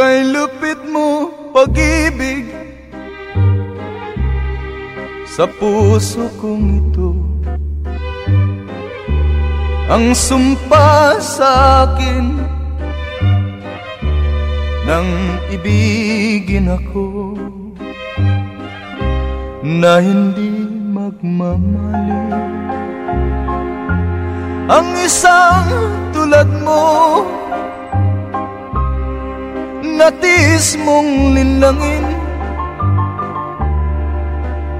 Kay lupit mo pag-ibig. Sa puso kong ito. Ang sumpa sa akin. Nang ibigin ako. Na hindi magmamali Ang isang tulad mo Natis mong linlangin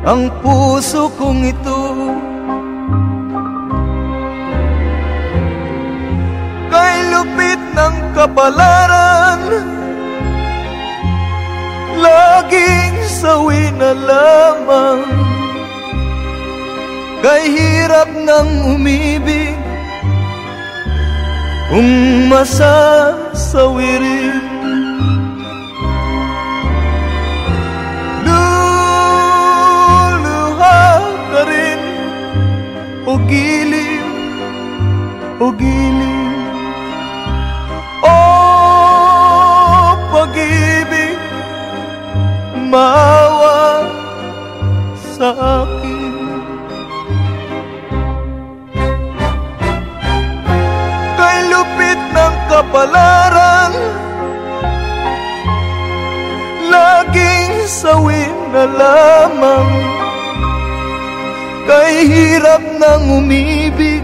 Ang puso kong ito Kay lupit ng kapalaran Kay hirap ng umibig. Kung masasawi rin Luluha ka rin. O giliw O giliw O pag-ibig Maawa sa na lamang. Kay hirap ng umibig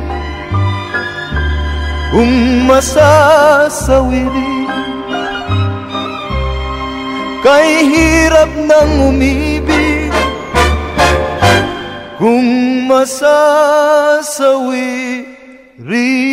Kung masasawi rin Kay hirap ng umibig Kung masasawi rin